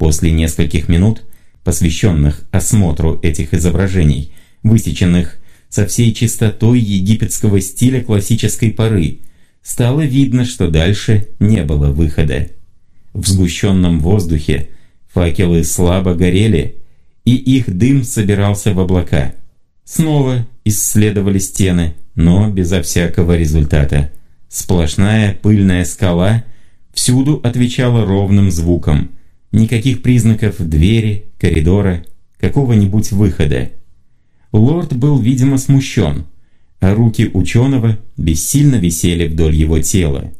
После нескольких минут, посвященных осмотру этих изображений, высеченных со всей чистотой египетского стиля классической поры, стало видно, что дальше не было выхода. В сгущенном воздухе факелы слабо горели, и их дым собирался в облака. Снова исследовали стены, но безо всякого результата. Сплошная пыльная скала всюду отвечала ровным звуком. Никаких признаков двери, коридора, какого-нибудь выхода. Лорд был, видимо, смущен, а руки ученого бессильно висели вдоль его тела.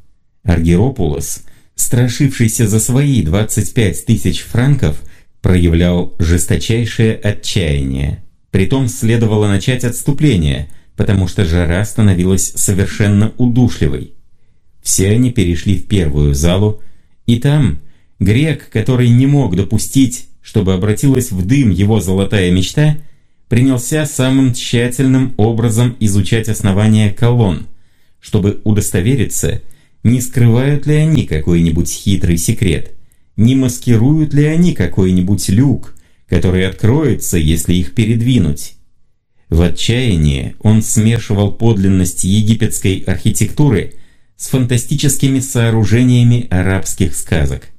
Аргиропулос, страшившийся за свои 25 тысяч франков, проявлял жесточайшее отчаяние. Притом следовало начать отступление, потому что жара становилась совершенно удушливой. Все они перешли в первую залу, и там грек, который не мог допустить, чтобы обратилась в дым его золотая мечта, принялся самым тщательным образом изучать основания колонн, чтобы удостовериться, не скрывают ли они какой-нибудь хитрый секрет, не маскируют ли они какой-нибудь люк, который откроется, если их передвинуть. В отчаянии он смешивал подлинность египетской архитектуры с фантастическими сооружениями арабских сказок.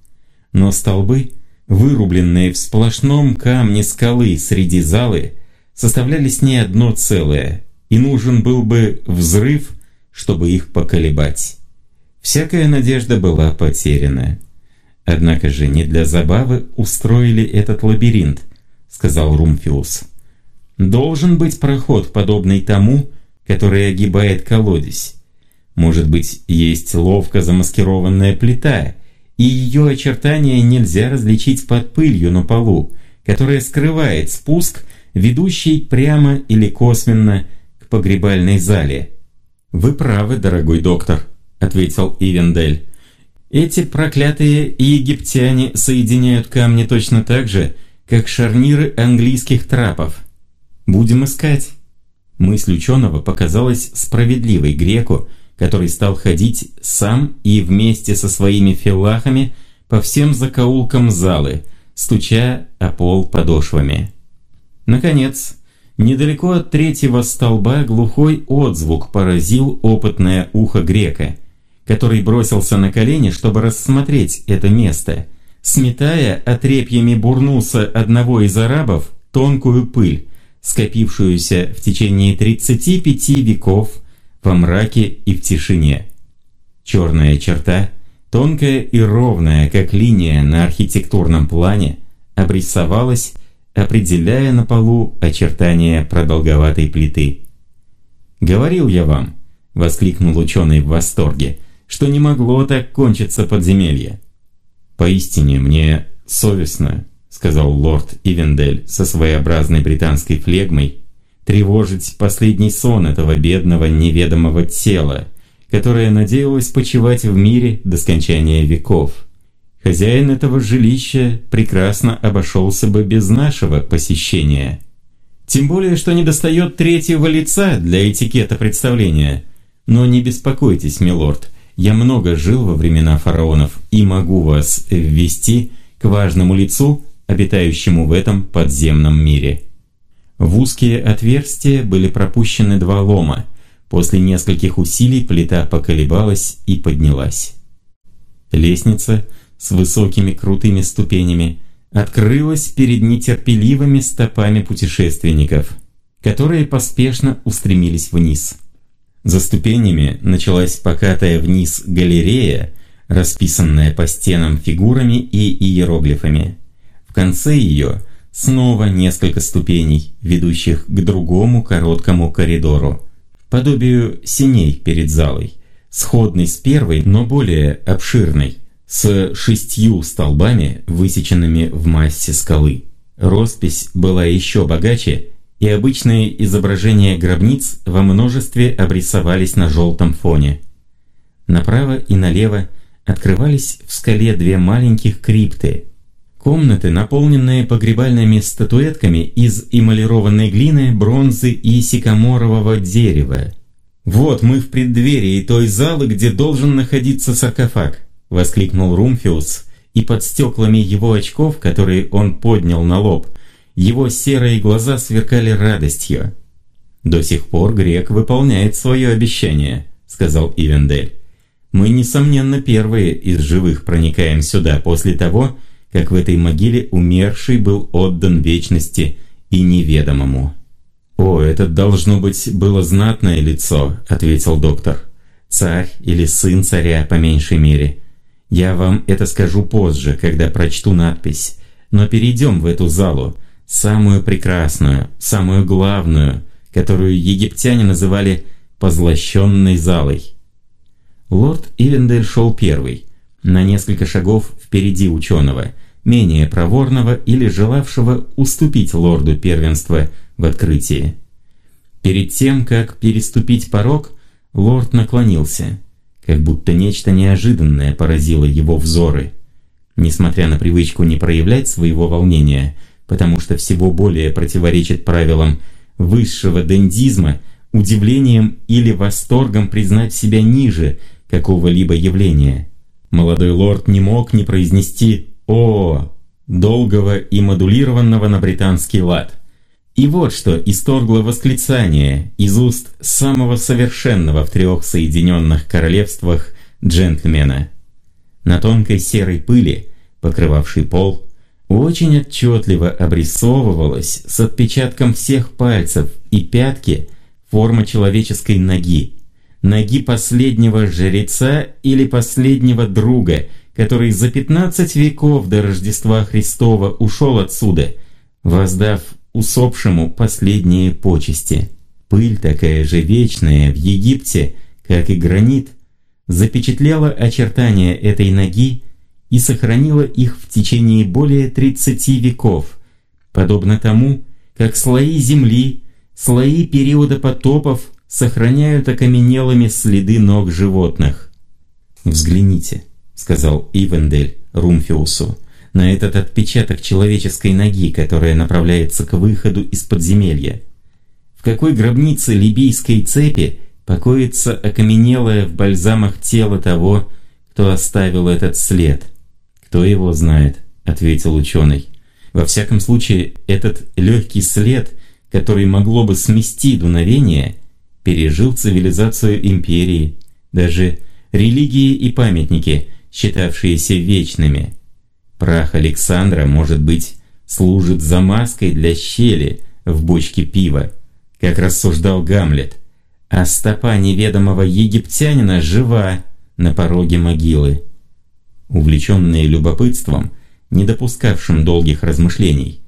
Но столбы, вырубленные в сплошном камне скалы среди залы, составляли с ней одно целое, и нужен был бы взрыв, чтобы их поколебать. Всякая надежда была потеряна. Однако же не для забавы устроили этот лабиринт, сказал Румфиус. Должен быть проход, подобный тому, который огибает колодец. Может быть, есть ловко замаскированная плита, и ее очертания нельзя различить под пылью на полу, которая скрывает спуск, ведущий прямо или косвенно к погребальной зале. «Вы правы, дорогой доктор», — ответил Ивендель. «Эти проклятые египтяне соединяют камни точно так же, как шарниры английских трапов. Будем искать». Мысль ученого показалась справедливой греку, который стал ходить сам и вместе со своими филахами по всем закоулкам залы, стуча о пол подошвами. Наконец, недалеко от третьего столба глухой отзвук поразил опытное ухо грека, который бросился на колени, чтобы рассмотреть это место, сметая отрепьями бурнуса одного из арабов тонкую пыль, скопившуюся в течение 35 веков во мраке и в тишине. Черная черта, тонкая и ровная, как линия на архитектурном плане, обрисовалась, определяя на полу очертания продолговатой плиты. «Говорил я вам», — воскликнул ученый в восторге, «что не могло так кончиться подземелье». «Поистине мне совестно», — сказал лорд Ивендель со своеобразной британской флегмой, тревожить последний сон этого бедного неведомого тела, которое надеялось почивать в мире до скончания веков. Хозяин этого жилища прекрасно обошелся бы без нашего посещения. Тем более, что недостает третьего лица для этикета представления. Но не беспокойтесь, милорд, я много жил во времена фараонов и могу вас ввести к важному лицу, обитающему в этом подземном мире. В узкие отверстия были пропущены два лома. После нескольких усилий плита поколебалась и поднялась. Лестница с высокими крутыми ступенями открылась перед нетерпеливыми стопами путешественников, которые поспешно устремились вниз. За ступенями началась покатая вниз галерея, расписанная по стенам фигурами и иероглифами. В конце ее – Снова несколько ступеней, ведущих к другому короткому коридору, подобию синей перед залой, сходной с первой, но более обширной, с шестью столбами, высеченными в массе скалы. Роспись была еще богаче, и обычные изображения гробниц во множестве обрисовались на желтом фоне. Направо и налево открывались в скале две маленьких крипты – Комнаты, наполненные погребальными статуэтками из эмалированной глины, бронзы и сикаморового дерева. «Вот мы в преддверии той залы, где должен находиться саркофаг», — воскликнул Румфиус и под стеклами его очков, которые он поднял на лоб, его серые глаза сверкали радостью. «До сих пор грек выполняет свое обещание», — сказал Ивендель. «Мы, несомненно, первые из живых проникаем сюда после того, как в этой могиле умерший был отдан вечности и неведомому». «О, это должно быть было знатное лицо», — ответил доктор. «Царь или сын царя, по меньшей мере. Я вам это скажу позже, когда прочту надпись. Но перейдем в эту залу, самую прекрасную, самую главную, которую египтяне называли «позлощенной залой». Лорд Ивендель шел первый, на несколько шагов впереди ученого, менее проворного или желавшего уступить лорду первенства в открытии. Перед тем, как переступить порог, лорд наклонился, как будто нечто неожиданное поразило его взоры. Несмотря на привычку не проявлять своего волнения, потому что всего более противоречит правилам высшего дендизма, удивлением или восторгом признать себя ниже какого-либо явления. Молодой лорд не мог не произнести «О!» долгого и модулированного на британский лад. И вот что исторгло восклицание из уст самого совершенного в трех Соединенных Королевствах джентльмена. На тонкой серой пыли, покрывавшей пол, очень отчетливо обрисовывалась с отпечатком всех пальцев и пятки форма человеческой ноги. Ноги последнего жреца или последнего друга, который за 15 веков до Рождества Христова ушел отсюда, воздав усопшему последние почести. Пыль такая же вечная в Египте, как и гранит, запечатлела очертания этой ноги и сохранила их в течение более 30 веков, подобно тому, как слои земли, слои периода потопов сохраняют окаменелыми следы ног животных. «Взгляните», — сказал Ивендель Румфиусу, на этот отпечаток человеческой ноги, которая направляется к выходу из подземелья. В какой гробнице либийской цепи покоится окаменелое в бальзамах тело того, кто оставил этот след? «Кто его знает?» – ответил ученый. «Во всяком случае, этот легкий след, который могло бы смести дуновение, пережил цивилизацию империи, даже религии и памятники, считавшиеся вечными. Прах Александра, может быть, служит замазкой для щели в бочке пива, как рассуждал Гамлет, а стопа неведомого египтянина жива на пороге могилы увлеченные любопытством, не допускавшим долгих размышлений.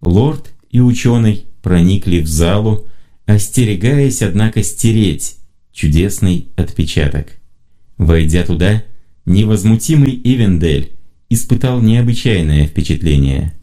Лорд и ученый проникли в залу, остерегаясь, однако, стереть чудесный отпечаток. Войдя туда, невозмутимый Ивендель испытал необычайное впечатление.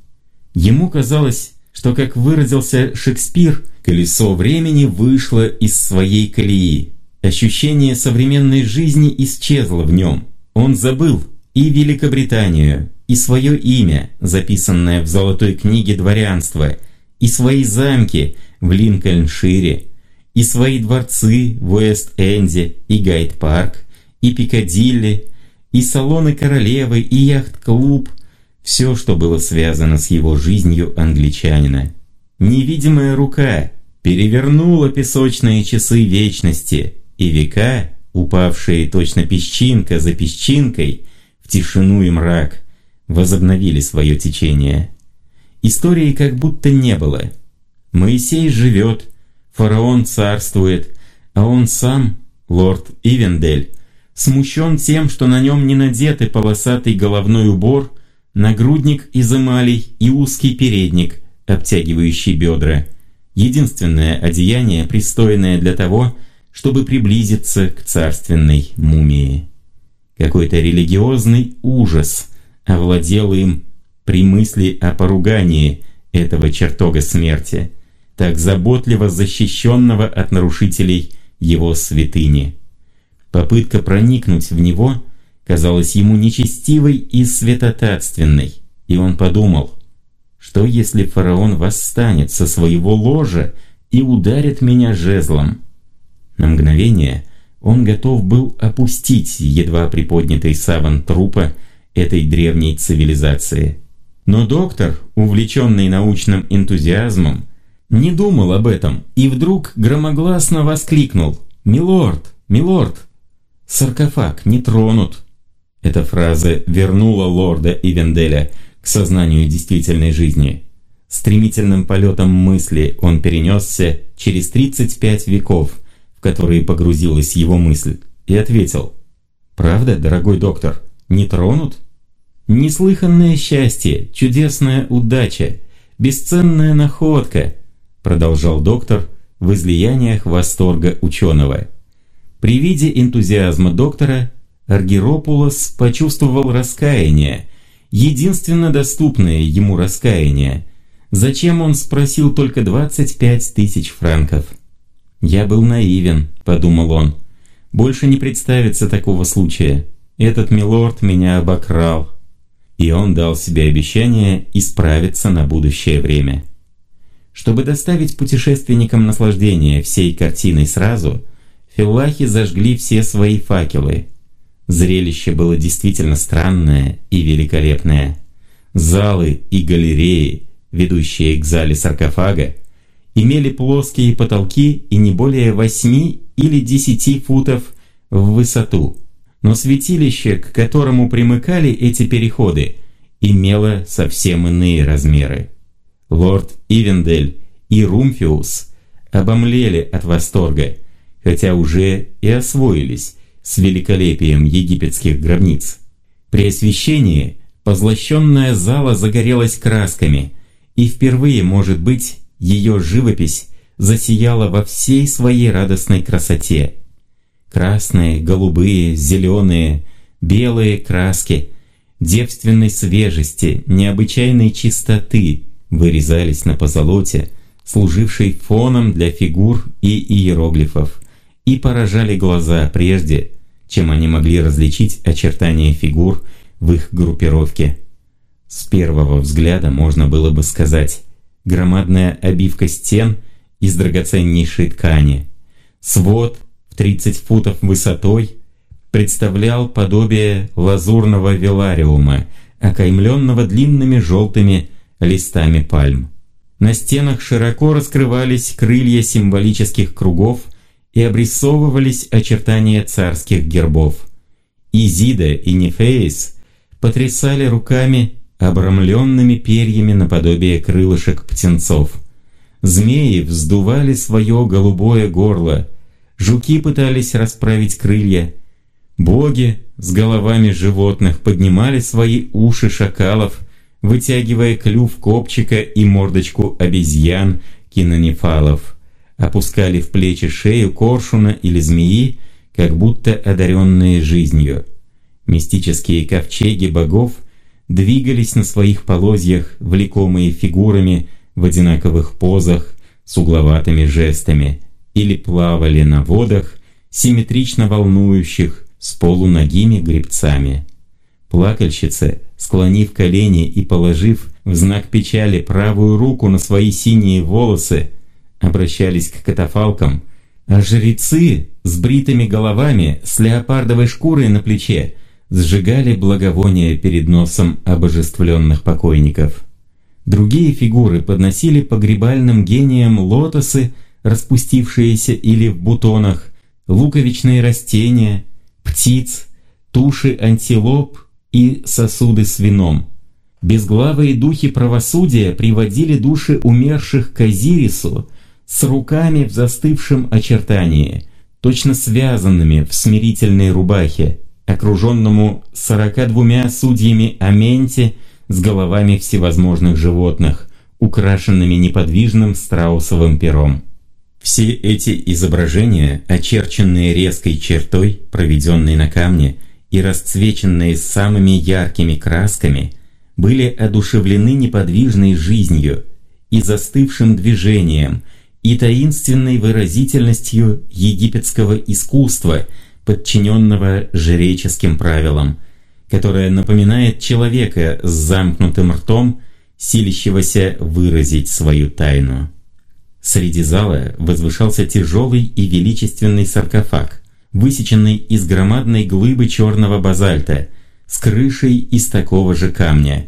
Ему казалось, что, как выразился Шекспир, колесо времени вышло из своей колеи. Ощущение современной жизни исчезло в нем. Он забыл, и Великобританию, и свое имя, записанное в Золотой книге дворянства, и свои замки в Линкольншире, и свои дворцы в Уэст-Энде и Гайд-парк, и Пикадилли, и салоны королевы, и яхт-клуб, все, что было связано с его жизнью англичанина. Невидимая рука перевернула песочные часы вечности, и века, упавшие точно песчинка за песчинкой, тишину и мрак, возобновили свое течение. Истории как будто не было. Моисей живет, фараон царствует, а он сам, лорд Ивендель, смущен тем, что на нем не надеты полосатый головной убор, нагрудник из эмалей и узкий передник, обтягивающий бедра. Единственное одеяние, пристойное для того, чтобы приблизиться к царственной мумии. Какой-то религиозный ужас овладел им при мысли о поругании этого чертога смерти, так заботливо защищенного от нарушителей его святыни. Попытка проникнуть в него казалась ему нечестивой и святотатственной, и он подумал, что если фараон восстанет со своего ложа и ударит меня жезлом? На мгновение он готов был опустить едва приподнятый саван трупа этой древней цивилизации. Но доктор, увлеченный научным энтузиазмом, не думал об этом и вдруг громогласно воскликнул «Милорд! Милорд! Саркофаг не тронут!» Эта фраза вернула лорда Ивенделя к сознанию действительной жизни. Стремительным полетом мысли он перенесся через 35 веков, в которые погрузилась его мысль, и ответил «Правда, дорогой доктор, не тронут?» Неслыханное счастье, чудесная удача, бесценная находка, продолжал доктор в излияниях восторга ученого. При виде энтузиазма доктора Аргиропулос почувствовал раскаяние, единственно доступное ему раскаяние. Зачем он спросил только 25 тысяч франков? «Я был наивен», — подумал он. «Больше не представится такого случая. Этот милорд меня обокрал» и он дал себе обещание исправиться на будущее время. Чтобы доставить путешественникам наслаждение всей картиной сразу, филлахи зажгли все свои факелы. Зрелище было действительно странное и великолепное. Залы и галереи, ведущие к зале саркофага, имели плоские потолки и не более 8 или 10 футов в высоту – но святилище, к которому примыкали эти переходы, имело совсем иные размеры. Лорд Ивендель и Румфиус обомлели от восторга, хотя уже и освоились с великолепием египетских гробниц. При освещении позлощенная зала загорелась красками, и впервые, может быть, ее живопись засияла во всей своей радостной красоте – Красные, голубые, зеленые, белые краски девственной свежести, необычайной чистоты вырезались на позолоте, служившей фоном для фигур и иероглифов, и поражали глаза прежде, чем они могли различить очертания фигур в их группировке. С первого взгляда можно было бы сказать громадная обивка стен из драгоценнейшей ткани, свод 30 футов высотой, представлял подобие лазурного велариума, окаймленного длинными желтыми листами пальм. На стенах широко раскрывались крылья символических кругов и обрисовывались очертания царских гербов. Изида и Нефеис потрясали руками, обрамленными перьями наподобие крылышек птенцов. Змеи вздували свое голубое горло – Жуки пытались расправить крылья. Боги с головами животных поднимали свои уши шакалов, вытягивая клюв копчика и мордочку обезьян кинонефалов. Опускали в плечи шею коршуна или змеи, как будто одаренные жизнью. Мистические ковчеги богов двигались на своих полозьях, влекомые фигурами в одинаковых позах с угловатыми жестами – или плавали на водах, симметрично волнующих с полуногими гребцами. Плакальщицы, склонив колени и положив в знак печали правую руку на свои синие волосы, обращались к катафалкам, а жрецы с бритыми головами, с леопардовой шкурой на плече, сжигали благовония перед носом обожествленных покойников. Другие фигуры подносили погребальным гениям лотосы, распустившиеся или в бутонах, луковичные растения, птиц, туши антилоп и сосуды с вином. Безглавые духи правосудия приводили души умерших к Азирису с руками в застывшем очертании, точно связанными в смирительной рубахе, окруженному сорока двумя судьями Аменте с головами всевозможных животных, украшенными неподвижным страусовым пером. Все эти изображения, очерченные резкой чертой, проведенной на камне, и расцвеченные самыми яркими красками, были одушевлены неподвижной жизнью и застывшим движением, и таинственной выразительностью египетского искусства, подчиненного жреческим правилам, которое напоминает человека с замкнутым ртом, силящегося выразить свою тайну. Среди зала возвышался тяжелый и величественный саркофаг, высеченный из громадной глыбы черного базальта, с крышей из такого же камня.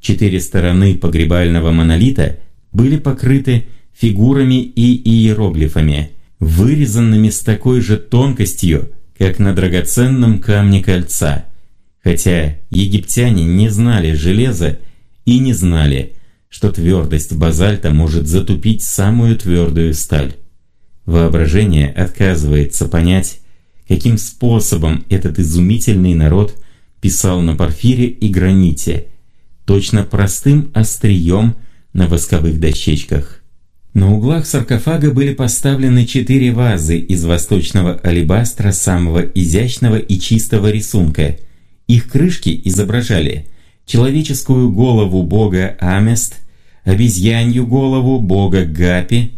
Четыре стороны погребального монолита были покрыты фигурами и иероглифами, вырезанными с такой же тонкостью, как на драгоценном камне кольца, хотя египтяне не знали железа и не знали, что твердость базальта может затупить самую твердую сталь. Воображение отказывается понять, каким способом этот изумительный народ писал на порфире и граните, точно простым острием на восковых дощечках. На углах саркофага были поставлены четыре вазы из восточного алебастра самого изящного и чистого рисунка. Их крышки изображали человеческую голову бога Амест, обезьянью голову бога Гапи,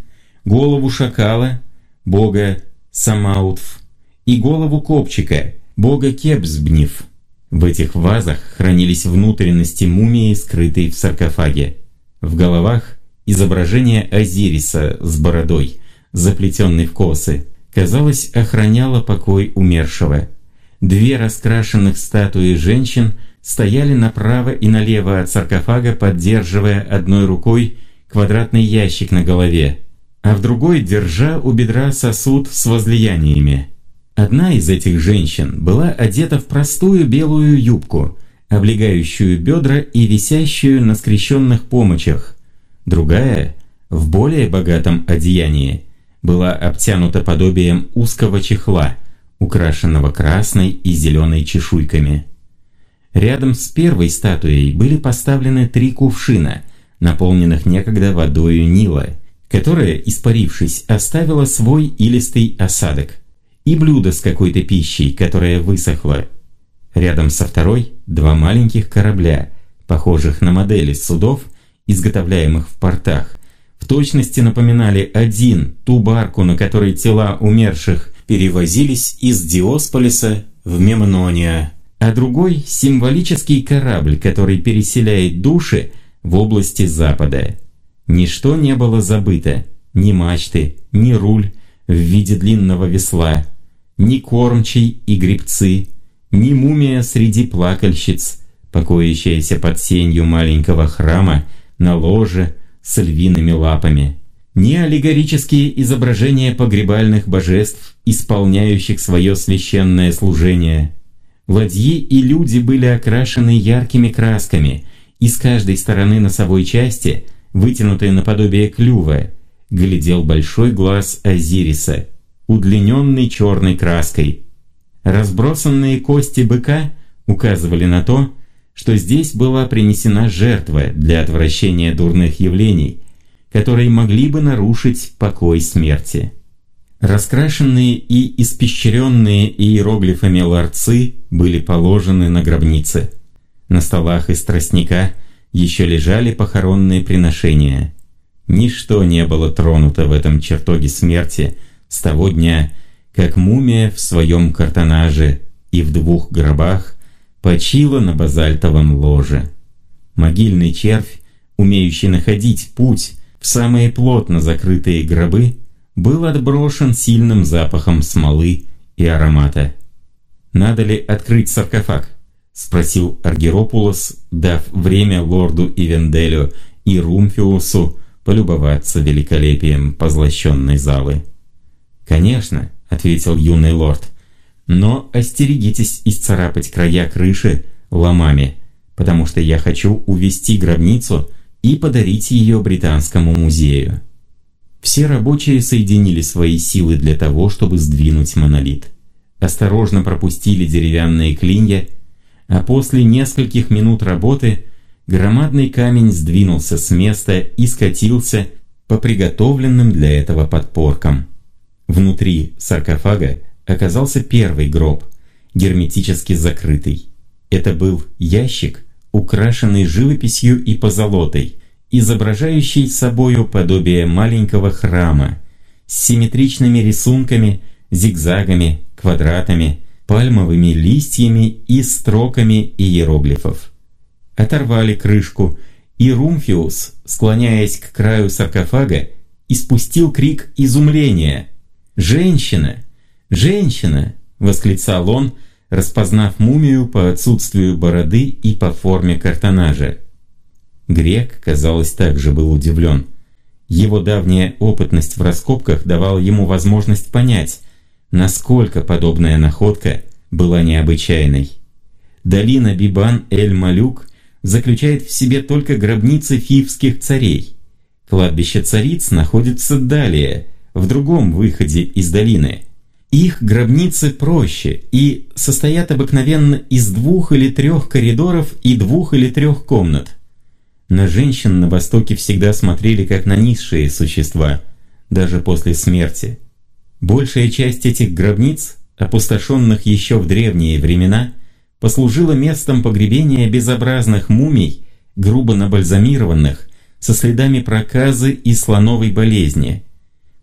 голову шакала бога Самаутф и голову копчика бога Кебсбнив. В этих вазах хранились внутренности мумии, скрытой в саркофаге. В головах Изображение Азириса с бородой, заплетенной в косы, казалось, охраняло покой умершего. Две раскрашенных статуи женщин стояли направо и налево от саркофага, поддерживая одной рукой квадратный ящик на голове, а в другой держа у бедра сосуд с возлияниями. Одна из этих женщин была одета в простую белую юбку, облегающую бедра и висящую на скрещенных помочах – Другая, в более богатом одеянии, была обтянута подобием узкого чехла, украшенного красной и зеленой чешуйками. Рядом с первой статуей были поставлены три кувшина, наполненных некогда водою Нила, которая, испарившись, оставила свой илистый осадок, и блюдо с какой-то пищей, которая высохла. Рядом со второй два маленьких корабля, похожих на модели судов, изготовляемых в портах, в точности напоминали один ту барку, на которой тела умерших перевозились из Диосполиса в Мемнония, а другой – символический корабль, который переселяет души в области Запада. Ничто не было забыто, ни мачты, ни руль в виде длинного весла, ни кормчий и гребцы, ни мумия среди плакальщиц, покоящаяся под сенью маленького храма – на ложе с львиными лапами, ни аллегорические изображения погребальных божеств, исполняющих свое священное служение. Ладьи и люди были окрашены яркими красками, и с каждой стороны носовой части, вытянутой наподобие клюва, глядел большой глаз Азириса, удлиненный черной краской. Разбросанные кости быка указывали на то, что здесь была принесена жертва для отвращения дурных явлений, которые могли бы нарушить покой смерти. Раскрашенные и испещренные иероглифами ларцы были положены на гробницы. На столах из тростника еще лежали похоронные приношения. Ничто не было тронуто в этом чертоге смерти с того дня, как мумия в своем картонаже и в двух гробах почила на базальтовом ложе. Могильный червь, умеющий находить путь в самые плотно закрытые гробы, был отброшен сильным запахом смолы и аромата. «Надо ли открыть саркофаг?» – спросил Аргеропулос, дав время лорду Ивенделю и Румфиусу полюбоваться великолепием позлощенной залы. «Конечно», – ответил юный лорд, но остерегитесь исцарапать края крыши ломами, потому что я хочу увести гробницу и подарить ее Британскому музею. Все рабочие соединили свои силы для того, чтобы сдвинуть монолит. Осторожно пропустили деревянные клинья, а после нескольких минут работы громадный камень сдвинулся с места и скатился по приготовленным для этого подпоркам. Внутри саркофага оказался первый гроб, герметически закрытый. Это был ящик, украшенный живописью и позолотой, изображающий собою подобие маленького храма с симметричными рисунками, зигзагами, квадратами, пальмовыми листьями и строками иероглифов. Оторвали крышку, и Румфиус, склоняясь к краю саркофага, испустил крик изумления. «Женщина!» «Женщина!» – восклицал он, распознав мумию по отсутствию бороды и по форме картонажа. Грек, казалось, также был удивлен. Его давняя опытность в раскопках давала ему возможность понять, насколько подобная находка была необычайной. Долина Бибан-эль-Малюк заключает в себе только гробницы фивских царей. Кладбище цариц находится далее, в другом выходе из долины – их гробницы проще и состоят обыкновенно из двух или трех коридоров и двух или трех комнат. На женщин на Востоке всегда смотрели как на низшие существа, даже после смерти. Большая часть этих гробниц, опустошенных еще в древние времена, послужила местом погребения безобразных мумий, грубо набальзамированных, со следами проказы и слоновой болезни.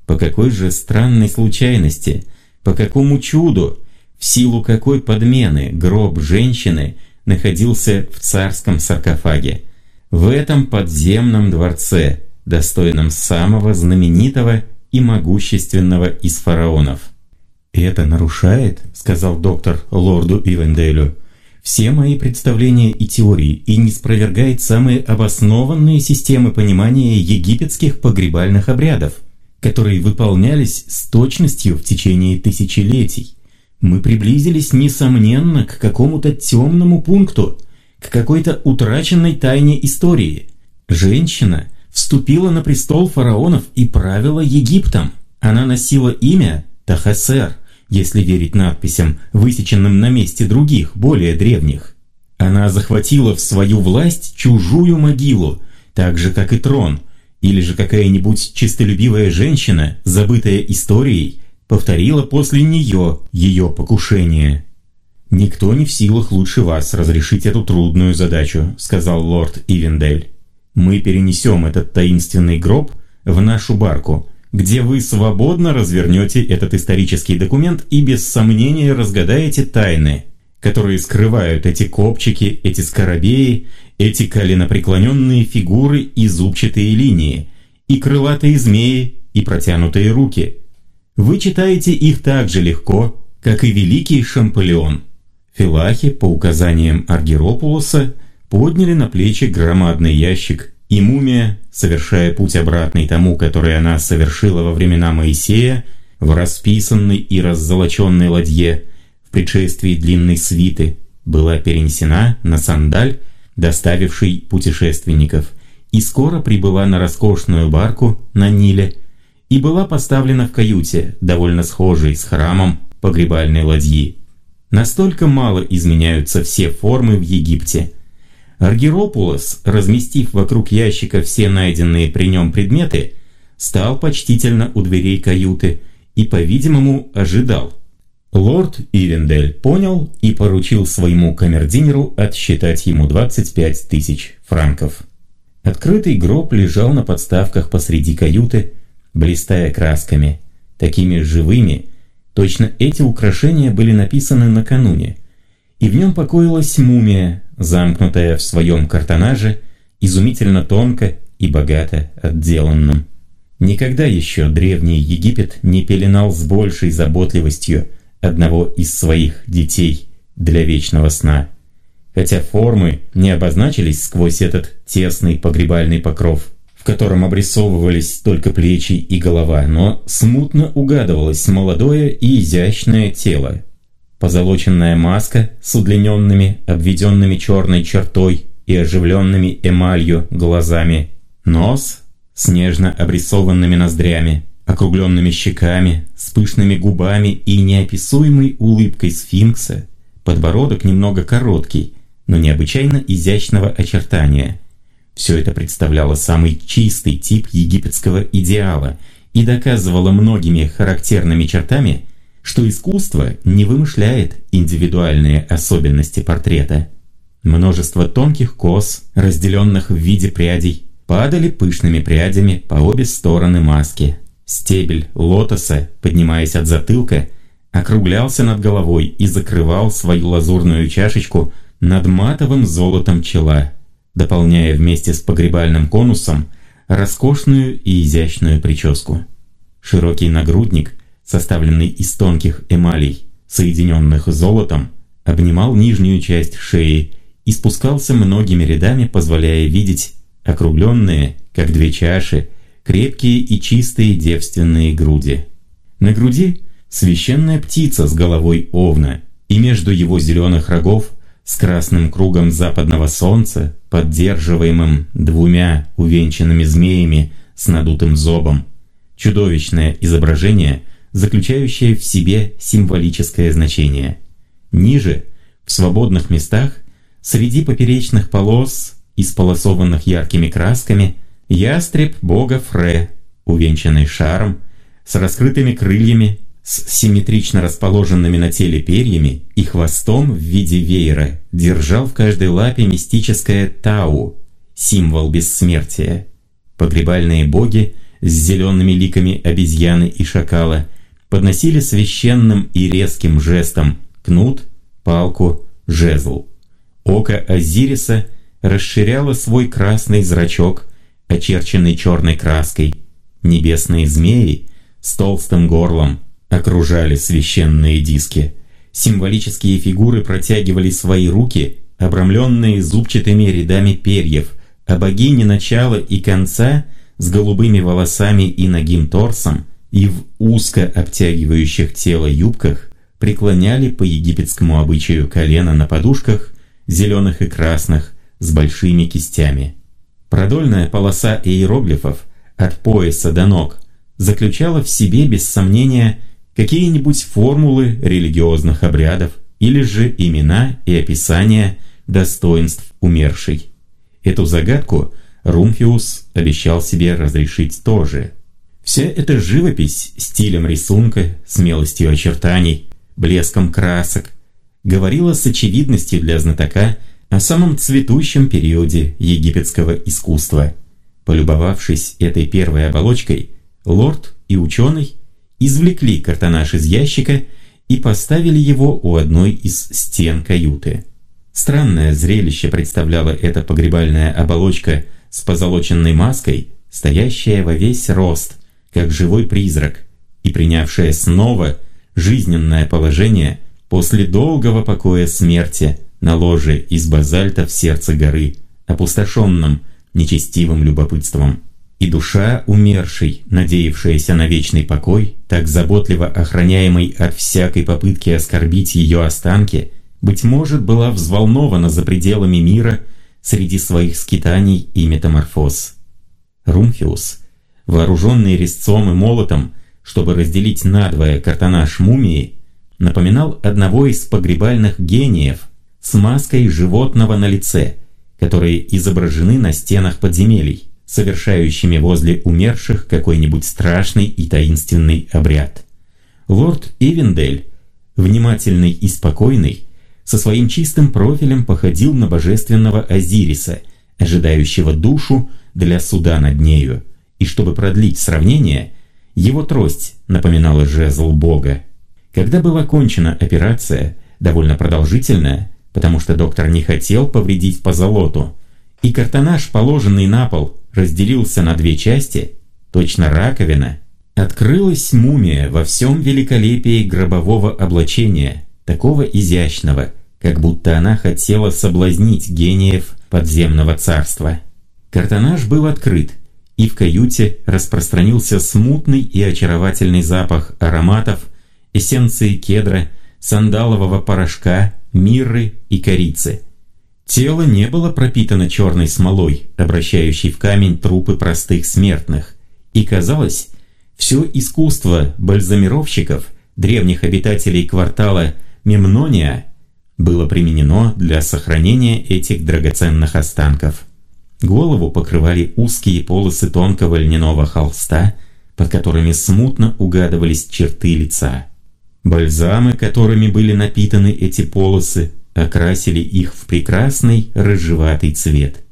По какой же странной случайности – по какому чуду, в силу какой подмены гроб женщины находился в царском саркофаге? В этом подземном дворце, достойном самого знаменитого и могущественного из фараонов. «Это нарушает, — сказал доктор лорду Ивенделю, — все мои представления и теории и не спровергает самые обоснованные системы понимания египетских погребальных обрядов которые выполнялись с точностью в течение тысячелетий. Мы приблизились, несомненно, к какому-то темному пункту, к какой-то утраченной тайне истории. Женщина вступила на престол фараонов и правила Египтом. Она носила имя Тахасер, если верить надписям, высеченным на месте других, более древних. Она захватила в свою власть чужую могилу, так же, как и трон – или же какая-нибудь чистолюбивая женщина, забытая историей, повторила после нее ее покушение. «Никто не в силах лучше вас разрешить эту трудную задачу», — сказал лорд Ивендель. «Мы перенесем этот таинственный гроб в нашу барку, где вы свободно развернете этот исторический документ и без сомнения разгадаете тайны, которые скрывают эти копчики, эти скоробеи эти коленопреклоненные фигуры и зубчатые линии, и крылатые змеи, и протянутые руки. Вы читаете их так же легко, как и великий Шампелеон. Филахи, по указаниям Аргиропулоса, подняли на плечи громадный ящик, и мумия, совершая путь обратный тому, который она совершила во времена Моисея, в расписанной и раззолоченной ладье, в предшествии длинной свиты, была перенесена на сандаль доставивший путешественников, и скоро прибыла на роскошную барку на Ниле и была поставлена в каюте, довольно схожей с храмом погребальной ладьи. Настолько мало изменяются все формы в Египте. Аргиропулос, разместив вокруг ящика все найденные при нем предметы, стал почтительно у дверей каюты и, по-видимому, ожидал, Лорд Ивендель понял и поручил своему камердинеру отсчитать ему 25 тысяч франков. Открытый гроб лежал на подставках посреди каюты, блистая красками, такими живыми, точно эти украшения были написаны накануне, и в нем покоилась мумия, замкнутая в своем картонаже, изумительно тонко и богато отделанным. Никогда еще древний Египет не пеленал с большей заботливостью одного из своих детей для вечного сна. Хотя формы не обозначились сквозь этот тесный погребальный покров, котором обрисовывались только плечи и голова, но смутно угадывалось молодое и изящное тело. Позолоченная маска с удлиненными, обведенными черной чертой и оживленными эмалью глазами, нос с нежно обрисованными ноздрями, округленными щеками, с пышными губами и неописуемой улыбкой сфинкса, подбородок немного короткий, но необычайно изящного очертания. Все это представляло самый чистый тип египетского идеала и доказывало многими характерными чертами, что искусство не вымышляет индивидуальные особенности портрета. Множество тонких кос, разделенных в виде прядей, падали пышными прядями по обе стороны маски. Стебель лотоса, поднимаясь от затылка, округлялся над головой и закрывал свою лазурную чашечку над матовым золотом чела, дополняя вместе с погребальным конусом роскошную и изящную прическу. Широкий нагрудник, составленный из тонких эмалей, соединенных золотом, обнимал нижнюю часть шеи и спускался многими рядами, позволяя видеть округленные, как две чаши, крепкие и чистые девственные груди. На груди священная птица с головой овна, и между его зеленых рогов с красным кругом западного солнца, поддерживаемым двумя увенчанными змеями с надутым зобом. Чудовищное изображение, заключающее в себе символическое значение. Ниже, в свободных местах, среди поперечных полос, исполосованных яркими красками, ястреб бога Фре, увенчанный шаром, с раскрытыми крыльями, с симметрично расположенными на теле перьями и хвостом в виде веера, держал в каждой лапе мистическое Тау, символ бессмертия. Погребальные боги с зелеными ликами обезьяны и шакала подносили священным и резким жестом кнут, палку, жезл. Око Азириса расширяло свой красный зрачок, очерченный черной краской. Небесные змеи с толстым горлом окружали священные диски. Символические фигуры протягивали свои руки, обрамленные зубчатыми рядами перьев, а богини начала и конца с голубыми волосами и ногим торсом и в узко обтягивающих тело юбках преклоняли по египетскому обычаю колено на подушках, зеленых и красных, с большими кистями. Продольная полоса иероглифов от пояса до ног заключала в себе, без сомнения, какие-нибудь формулы религиозных обрядов или же имена и описания достоинств умершей. Эту загадку Румфиус обещал себе разрешить тоже. Вся эта живопись стилем рисунка, смелостью очертаний, блеском красок говорила с очевидностью для знатока о самом цветущем периоде египетского искусства. Полюбовавшись этой первой оболочкой, лорд и ученый извлекли картонаж из ящика и поставили его у одной из стен каюты. Странное зрелище представляла эта погребальная оболочка с позолоченной маской, стоящая во весь рост, как живой призрак, и принявшая снова жизненное положение после долгого покоя смерти на ложе из базальта в сердце горы, опустошенном нечестивым любопытством. И душа умершей, надеявшаяся на вечный покой, так заботливо охраняемой от всякой попытки оскорбить ее останки, быть может, была взволнована за пределами мира среди своих скитаний и метаморфоз. Румфиус, вооруженный резцом и молотом, чтобы разделить надвое картонаж мумии, напоминал одного из погребальных гениев с маской животного на лице, которые изображены на стенах подземелий совершающими возле умерших какой-нибудь страшный и таинственный обряд. Лорд Ивендель, внимательный и спокойный, со своим чистым профилем походил на божественного Азириса, ожидающего душу для суда над нею, и чтобы продлить сравнение, его трость напоминала жезл бога. Когда была кончена операция, довольно продолжительная, потому что доктор не хотел повредить позолоту, и картонаж, положенный на пол, разделился на две части, точно раковина, открылась мумия во всем великолепии гробового облачения, такого изящного, как будто она хотела соблазнить гениев подземного царства. Картонаж был открыт, и в каюте распространился смутный и очаровательный запах ароматов, эссенции кедра, сандалового порошка, мирры и корицы – Тело не было пропитано черной смолой, обращающей в камень трупы простых смертных, и казалось, все искусство бальзамировщиков, древних обитателей квартала Мемнония, было применено для сохранения этих драгоценных останков. Голову покрывали узкие полосы тонкого льняного холста, под которыми смутно угадывались черты лица. Бальзамы, которыми были напитаны эти полосы, окрасили их в прекрасный рыжеватый цвет.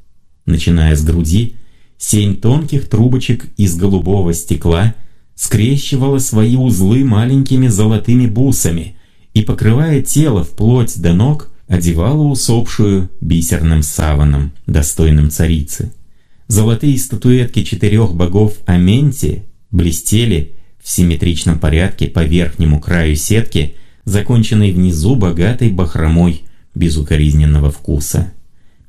Начиная с груди, семь тонких трубочек из голубого стекла скрещивала свои узлы маленькими золотыми бусами и, покрывая тело вплоть до ног, одевала усопшую бисерным саваном, достойным царицы. Золотые статуэтки четырех богов Аменти блестели в симметричном порядке по верхнему краю сетки законченной внизу богатой бахромой безукоризненного вкуса.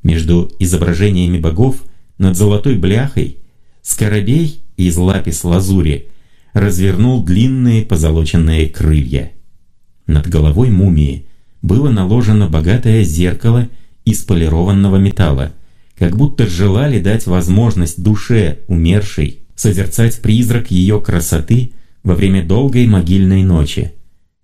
Между изображениями богов над золотой бляхой скоробей из лапис-лазури развернул длинные позолоченные крылья. Над головой мумии было наложено богатое зеркало из полированного металла, как будто желали дать возможность душе умершей созерцать призрак ее красоты во время долгой могильной ночи.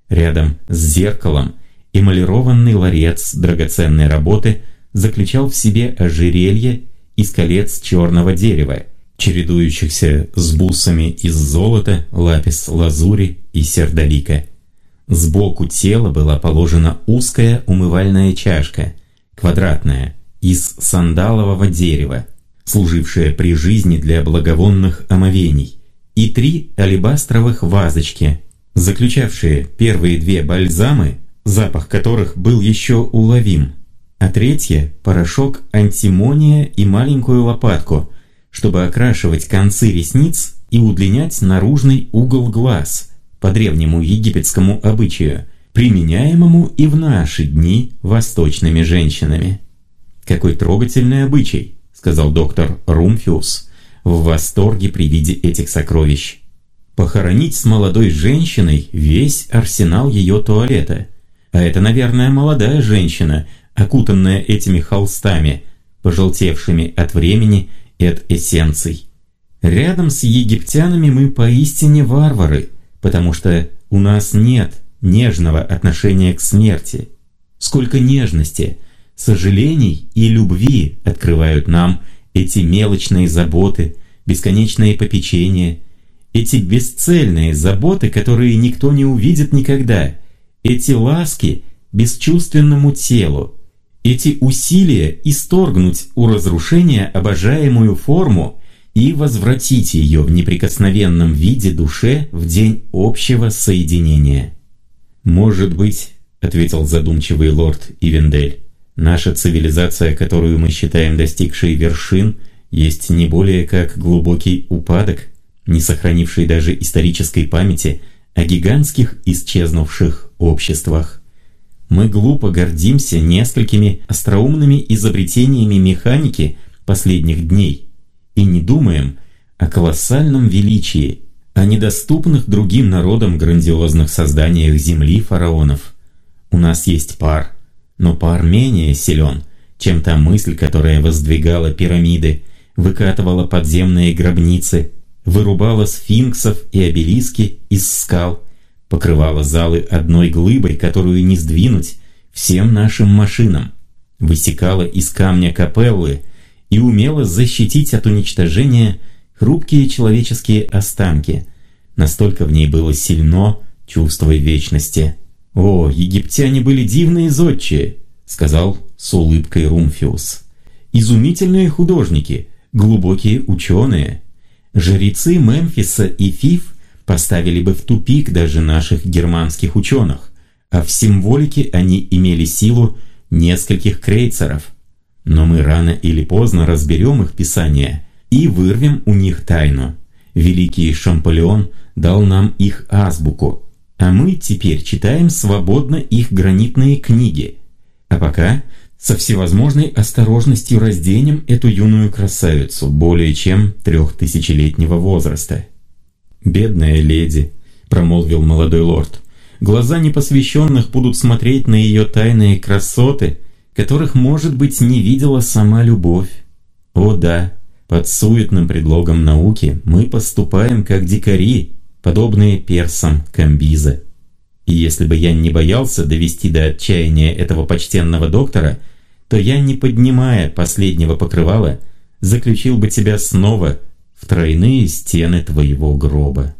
Рядом с зеркалом эмалированный ларец драгоценной работы заключал в себе ожерелье из колец черного дерева, чередующихся с бусами из золота, лапис, лазури и сердолика. Сбоку тела была положена узкая умывальная чашка, квадратная, из сандалового дерева, служившая при жизни для благовонных омовений, и три алебастровых вазочки, заключавшие первые две бальзамы, запах которых был еще уловим, а третья – порошок антимония и маленькую лопатку, чтобы окрашивать концы ресниц и удлинять наружный угол глаз по древнему египетскому обычаю, применяемому и в наши дни восточными женщинами. Какой трогательный обычай, сказал доктор Румфиус, в восторге при виде этих сокровищ. Похоронить с молодой женщиной весь арсенал ее туалета. А это, наверное, молодая женщина, окутанная этими холстами, пожелтевшими от времени и от эссенций. Рядом с египтянами мы поистине варвары, потому что у нас нет нежного отношения к смерти. Сколько нежности, сожалений и любви открывают нам эти мелочные заботы, бесконечные попечения, эти бесцельные заботы, которые никто не увидит никогда, эти ласки бесчувственному телу, эти усилия исторгнуть у разрушения обожаемую форму и возвратить ее в неприкосновенном виде душе в день общего соединения. «Может быть», — ответил задумчивый лорд Ивендель, Наша цивилизация, которую мы считаем достигшей вершин, есть не более как глубокий упадок, не сохранивший даже исторической памяти о гигантских исчезнувших обществах. Мы глупо гордимся несколькими остроумными изобретениями механики последних дней и не думаем о колоссальном величии, о недоступных другим народам грандиозных созданиях Земли фараонов. У нас есть пар – но пар менее силен, чем та мысль, которая воздвигала пирамиды, выкатывала подземные гробницы, вырубала сфинксов и обелиски из скал, покрывала залы одной глыбой, которую не сдвинуть всем нашим машинам, высекала из камня капеллы и умела защитить от уничтожения хрупкие человеческие останки. Настолько в ней было сильно чувство вечности. «О, египтяне были дивные зодчие», — сказал с улыбкой Румфиус. «Изумительные художники, глубокие ученые. Жрецы Мемфиса и Фиф поставили бы в тупик даже наших германских ученых, а в символике они имели силу нескольких крейцеров. Но мы рано или поздно разберем их писания и вырвем у них тайну. Великий Шамполеон дал нам их азбуку, а мы теперь читаем свободно их гранитные книги. А пока со всевозможной осторожностью разденем эту юную красавицу более чем трехтысячелетнего возраста. «Бедная леди», — промолвил молодой лорд, — «глаза непосвященных будут смотреть на ее тайные красоты, которых, может быть, не видела сама любовь. О да, под суетным предлогом науки мы поступаем как дикари, подобные персам Камбиза. И если бы я не боялся довести до отчаяния этого почтенного доктора, то я, не поднимая последнего покрывала, заключил бы тебя снова в тройные стены твоего гроба.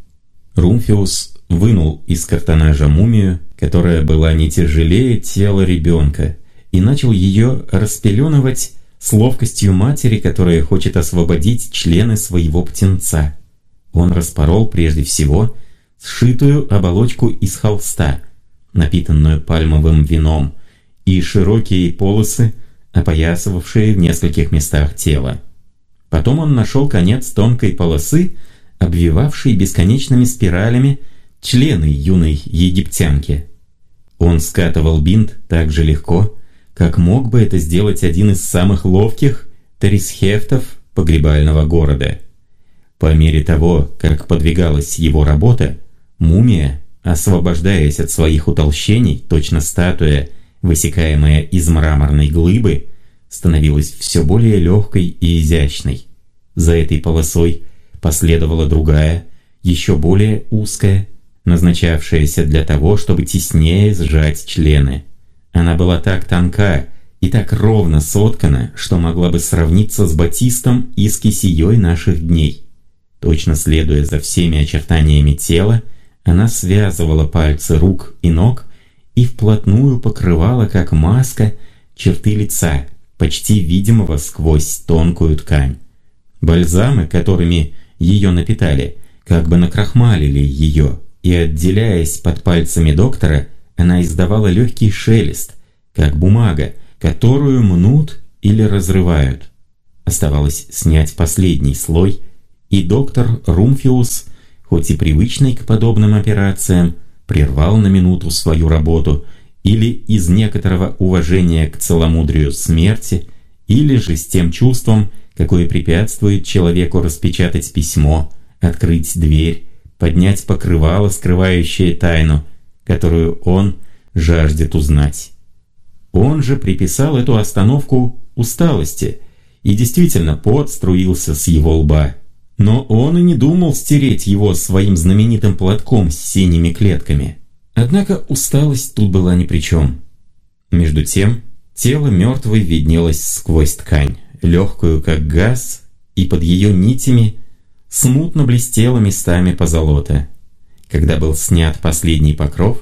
Румфиус вынул из картонажа мумию, которая была не тяжелее тела ребенка, и начал ее распеленывать с ловкостью матери, которая хочет освободить члены своего птенца. Он распорол прежде всего сшитую оболочку из холста, напитанную пальмовым вином, и широкие полосы, опоясывавшие в нескольких местах тело. Потом он нашел конец тонкой полосы, обвивавшей бесконечными спиралями члены юной египтянки. Он скатывал бинт так же легко, как мог бы это сделать один из самых ловких тарисхефтов погребального города. По мере того, как подвигалась его работа, мумия, освобождаясь от своих утолщений, точно статуя, высекаемая из мраморной глыбы, становилась все более легкой и изящной. За этой полосой последовала другая, еще более узкая, назначавшаяся для того, чтобы теснее сжать члены. Она была так тонка и так ровно соткана, что могла бы сравниться с батистом из кисеей наших дней. Точно следуя за всеми очертаниями тела, она связывала пальцы рук и ног и вплотную покрывала, как маска, черты лица, почти видимого сквозь тонкую ткань. Бальзамы, которыми ее напитали, как бы накрахмалили ее, и отделяясь под пальцами доктора, она издавала легкий шелест, как бумага, которую мнут или разрывают. Оставалось снять последний слой, и доктор Румфиус, хоть и привычный к подобным операциям, прервал на минуту свою работу или из некоторого уважения к целомудрию смерти, или же с тем чувством, какое препятствует человеку распечатать письмо, открыть дверь, поднять покрывало, скрывающее тайну, которую он жаждет узнать. Он же приписал эту остановку усталости, и действительно пот струился с его лба. Но он и не думал стереть его своим знаменитым платком с синими клетками. Однако усталость тут была ни при чем. Между тем, тело мертвой виднелось сквозь ткань, легкую как газ, и под ее нитями смутно блестело местами позолота. Когда был снят последний покров,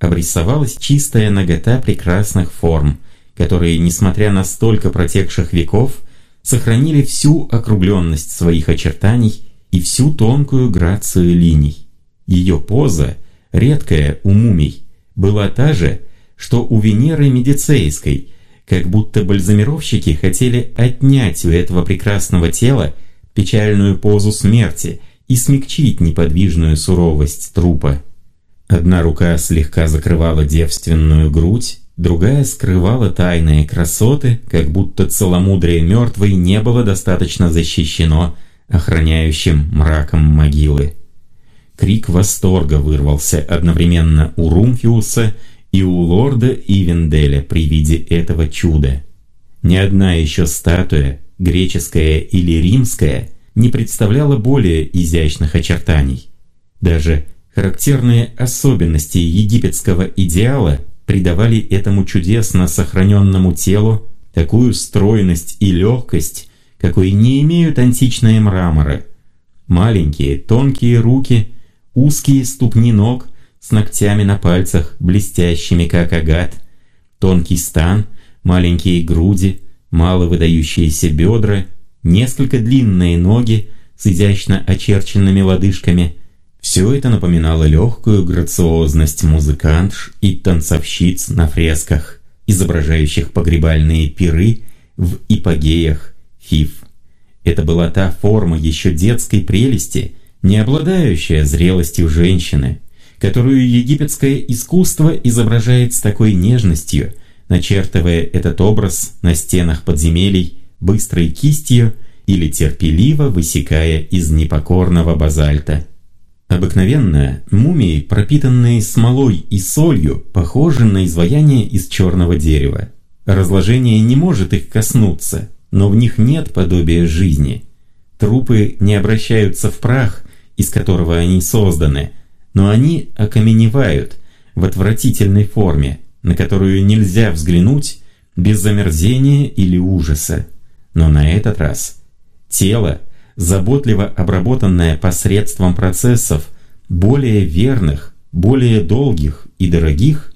обрисовалась чистая нагота прекрасных форм, которые, несмотря на столько протекших веков, сохранили всю округленность своих очертаний и всю тонкую грацию линий. Ее поза, редкая у мумий, была та же, что у Венеры Медицейской, как будто бальзамировщики хотели отнять у этого прекрасного тела печальную позу смерти и смягчить неподвижную суровость трупа. Одна рука слегка закрывала девственную грудь, другая скрывала тайные красоты, как будто целомудрие мертвой не было достаточно защищено охраняющим мраком могилы. Крик восторга вырвался одновременно у Румфиуса и у лорда Ивенделя при виде этого чуда. Ни одна еще статуя, греческая или римская, не представляла более изящных очертаний. Даже характерные особенности египетского идеала придавали этому чудесно сохраненному телу такую стройность и легкость, какой не имеют античные мраморы. Маленькие тонкие руки, узкие ступни ног с ногтями на пальцах, блестящими как агат, тонкий стан, маленькие груди, мало выдающиеся бедра, несколько длинные ноги с изящно очерченными лодыжками – все это напоминало легкую грациозность музыкантш и танцовщиц на фресках, изображающих погребальные пиры в ипогеях фиф. Это была та форма еще детской прелести, не обладающая зрелостью женщины, которую египетское искусство изображает с такой нежностью, начертывая этот образ на стенах подземелий быстрой кистью или терпеливо высекая из непокорного базальта. Обыкновенно мумии, пропитанные смолой и солью, похожи на изваяние из черного дерева. Разложение не может их коснуться, но в них нет подобия жизни. Трупы не обращаются в прах, из которого они созданы, но они окаменевают в отвратительной форме, на которую нельзя взглянуть без замерзения или ужаса. Но на этот раз тело – заботливо обработанная посредством процессов более верных, более долгих и дорогих,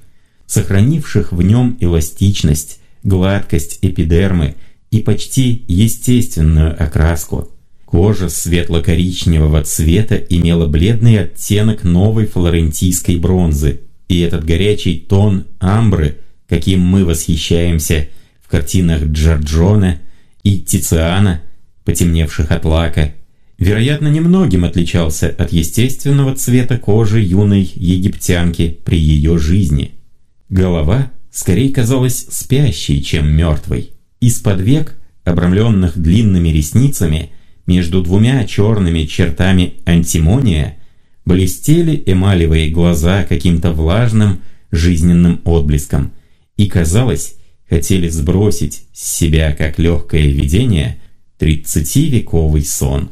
сохранивших в нем эластичность, гладкость эпидермы и почти естественную окраску. Кожа светло-коричневого цвета имела бледный оттенок новой флорентийской бронзы, и этот горячий тон амбры, каким мы восхищаемся в картинах Джорджона и Тициана – потемневших от лака, вероятно, немногим отличался от естественного цвета кожи юной египтянки при ее жизни. Голова скорее казалась спящей, чем мертвой. Из-под век, обрамленных длинными ресницами, между двумя черными чертами антимония, блестели эмалевые глаза каким-то влажным жизненным отблеском, и, казалось, хотели сбросить с себя, как легкое видение, тридцативековый сон.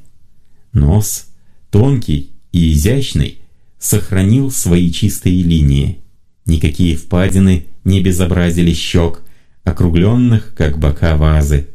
Нос, тонкий и изящный, сохранил свои чистые линии. Никакие впадины не безобразили щек, округленных, как бока вазы.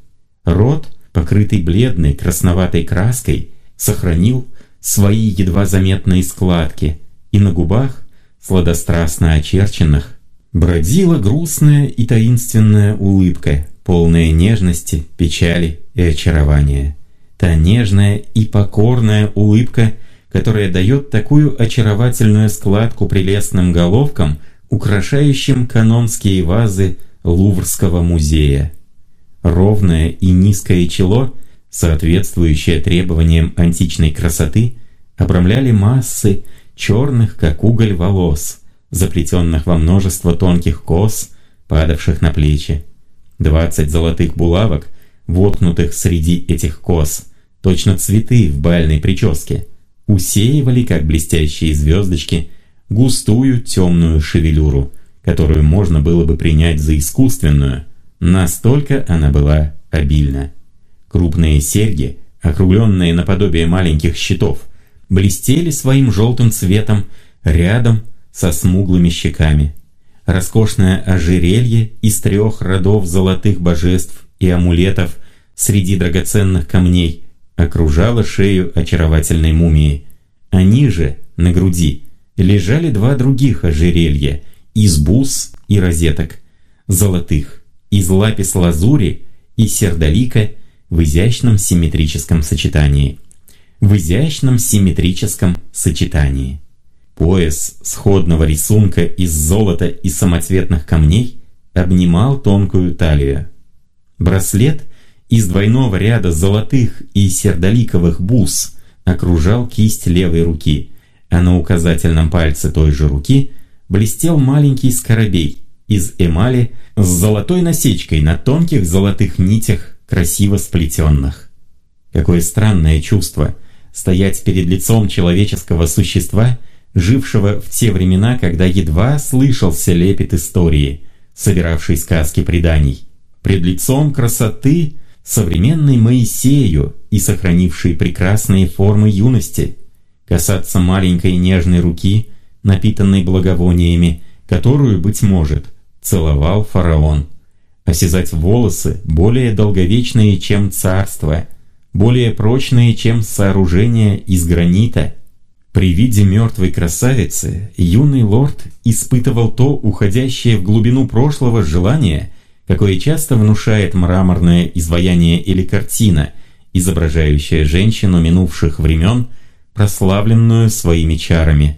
Рот, покрытый бледной красноватой краской, сохранил свои едва заметные складки, и на губах, сладострастно очерченных, бродила грустная и таинственная улыбка, полная нежности, печали и очарования. Та нежная и покорная улыбка, которая дает такую очаровательную складку прелестным головкам, украшающим канонские вазы Луврского музея. Ровное и низкое чело, соответствующее требованиям античной красоты, обрамляли массы черных, как уголь, волос, заплетенных во множество тонких кос, падавших на плечи. Двадцать золотых булавок, воткнутых среди этих кос, точно цветы в бальной прическе, усеивали, как блестящие звездочки, густую темную шевелюру, которую можно было бы принять за искусственную, настолько она была обильна. Крупные серьги, округленные наподобие маленьких щитов, блестели своим желтым цветом рядом со смуглыми щеками. Роскошное ожерелье из трех родов золотых божеств и амулетов среди драгоценных камней окружало шею очаровательной мумии, а ниже, на груди, лежали два других ожерелья из бус и розеток, золотых, из лапис-лазури и сердолика в изящном симметрическом сочетании. В изящном симметрическом сочетании. Пояс сходного рисунка из золота и самоцветных камней обнимал тонкую талию. Браслет из двойного ряда золотых и сердоликовых бус окружал кисть левой руки, а на указательном пальце той же руки блестел маленький скоробей из эмали с золотой насечкой на тонких золотых нитях, красиво сплетенных. Какое странное чувство стоять перед лицом человеческого существа, жившего в те времена, когда едва слышался лепет истории, собиравшей сказки преданий, пред лицом красоты современной Моисею и сохранившей прекрасные формы юности – касаться маленькой нежной руки, напитанной благовониями, которую, быть может, целовал фараон. Осязать волосы, более долговечные, чем царство, более прочные, чем сооружения из гранита. При виде мертвой красавицы юный лорд испытывал то уходящее в глубину прошлого желание, какое часто внушает мраморное изваяние или картина, изображающая женщину минувших времен – прославленную своими чарами.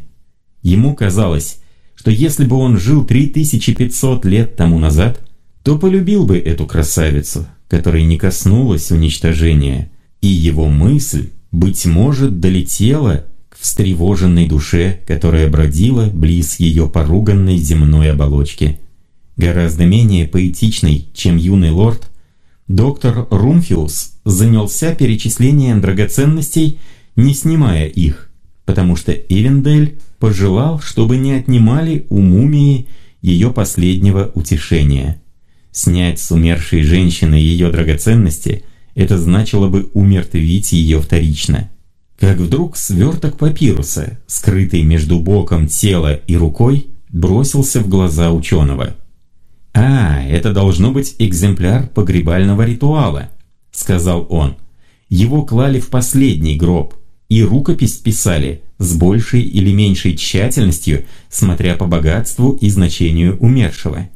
Ему казалось, что если бы он жил 3500 лет тому назад, то полюбил бы эту красавицу, которой не коснулось уничтожения, и его мысль, быть может, долетела к встревоженной душе, которая бродила близ ее поруганной земной оболочки. Гораздо менее поэтичный, чем юный лорд, доктор Румфиус занялся перечислением драгоценностей, не снимая их, потому что Эвендель пожелал, чтобы не отнимали у мумии ее последнего утешения. Снять с умершей женщины ее драгоценности – это значило бы умертвить ее вторично. Как вдруг сверток папируса, скрытый между боком тела и рукой, бросился в глаза ученого. «А, это должно быть экземпляр погребального ритуала», — сказал он. «Его клали в последний гроб, и рукопись писали с большей или меньшей тщательностью, смотря по богатству и значению умершего.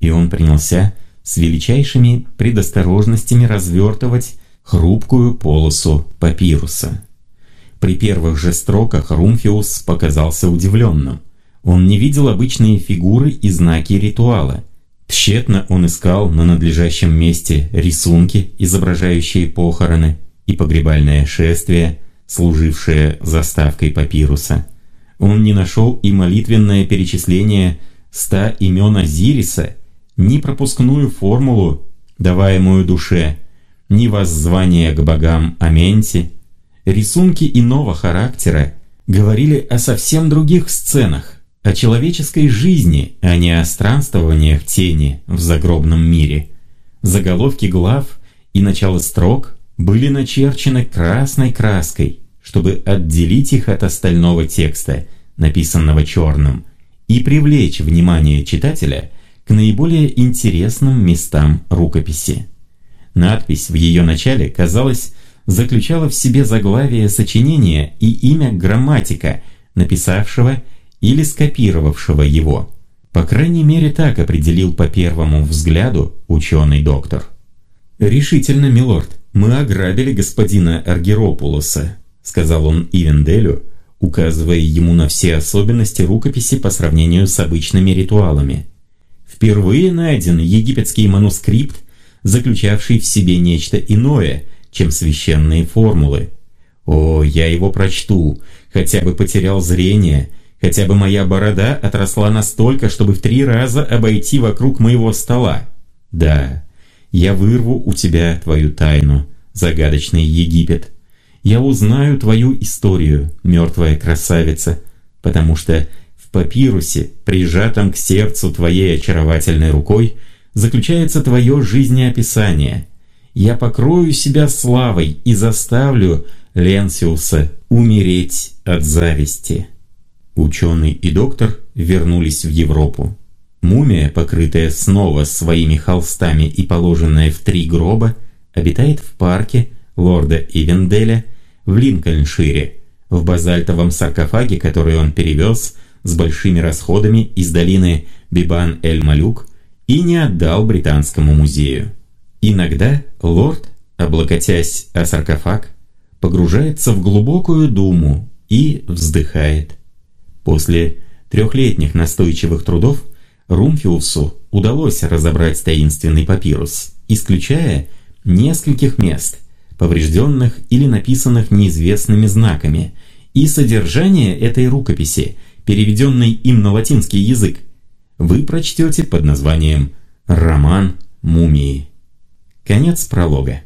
И он принялся с величайшими предосторожностями развертывать хрупкую полосу папируса. При первых же строках Румфиус показался удивленным. Он не видел обычные фигуры и знаки ритуала. Тщетно он искал на надлежащем месте рисунки, изображающие похороны и погребальное шествие – служившее заставкой папируса. Он не нашел и молитвенное перечисление ста имен Азириса, ни пропускную формулу, даваемую душе, ни воззвание к богам Аменти, рисунки иного характера говорили о совсем других сценах, о человеческой жизни, а не о странствованиях тени в загробном мире. Заголовки глав и начало строк были начерчены красной краской, чтобы отделить их от остального текста, написанного черным, и привлечь внимание читателя к наиболее интересным местам рукописи. Надпись в ее начале, казалось, заключала в себе заглавие сочинения и имя грамматика, написавшего или скопировавшего его. По крайней мере так определил по первому взгляду ученый-доктор. «Решительно, милорд, мы ограбили господина Аргеропулоса», сказал он Ивенделю, указывая ему на все особенности рукописи по сравнению с обычными ритуалами. Впервые найден египетский манускрипт, заключавший в себе нечто иное, чем священные формулы. О, я его прочту, хотя бы потерял зрение, хотя бы моя борода отросла настолько, чтобы в три раза обойти вокруг моего стола. Да, я вырву у тебя твою тайну, загадочный Египет. Я узнаю твою историю, мертвая красавица, потому что в папирусе, прижатом к сердцу твоей очаровательной рукой, заключается твое жизнеописание. Я покрою себя славой и заставлю Ленсиуса умереть от зависти». Ученый и доктор вернулись в Европу. Мумия, покрытая снова своими холстами и положенная в три гроба, обитает в парке лорда Ивенделя в Линкольншире, в базальтовом саркофаге, который он перевез с большими расходами из долины Бибан-эль-Малюк и не отдал Британскому музею. Иногда лорд, облокотясь о саркофаг, погружается в глубокую думу и вздыхает. После трехлетних настойчивых трудов Румфиусу удалось разобрать таинственный папирус, исключая нескольких мест, поврежденных или написанных неизвестными знаками, и содержание этой рукописи, переведенной им на латинский язык, вы прочтете под названием «Роман мумии». Конец пролога.